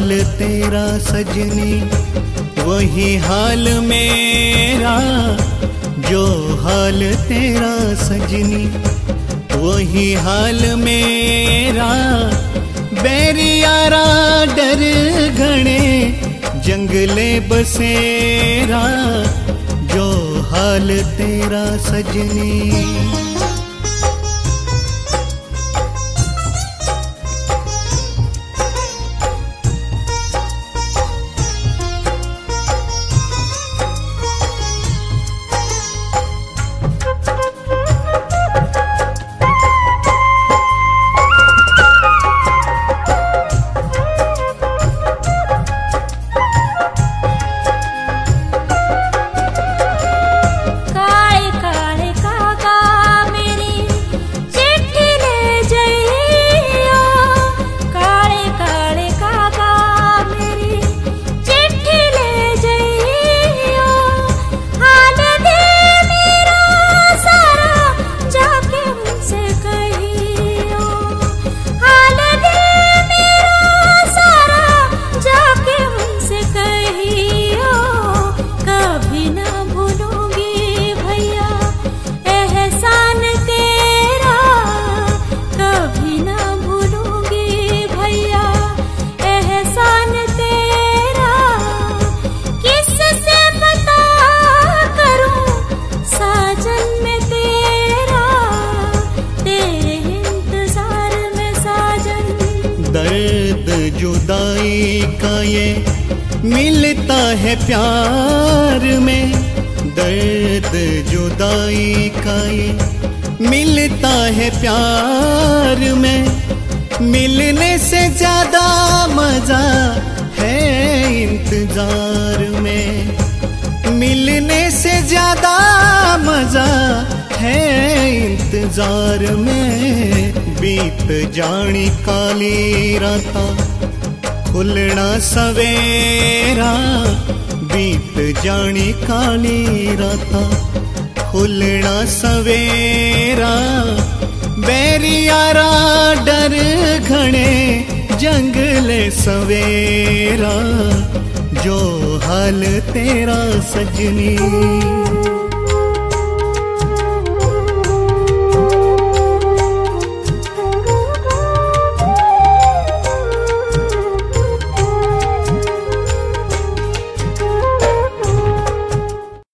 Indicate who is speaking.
Speaker 1: तेरा सजनी, वही हाल मेरा। जो हाल तेरा सजनी, वही हाल मेरा। बैरियारा डर घने जंगले बसेरा। जो हाल तेरा सजनी। जुदाई का ये मिलता है प्यार में। दर्द जुदाई का ये मिलता है प्यार में। मिलने से ज़्यादा मज़ा है इंतज़ार में। मिलने से ज़्यादा मज़ा है इंतज़ार में। बीत जानी काली राता खुलना सवेरा, बीत जानी काली राता। खुलना सवेरा बैरियारा डर घने जंगले सवेरा। जो हाल तेरा सजनी।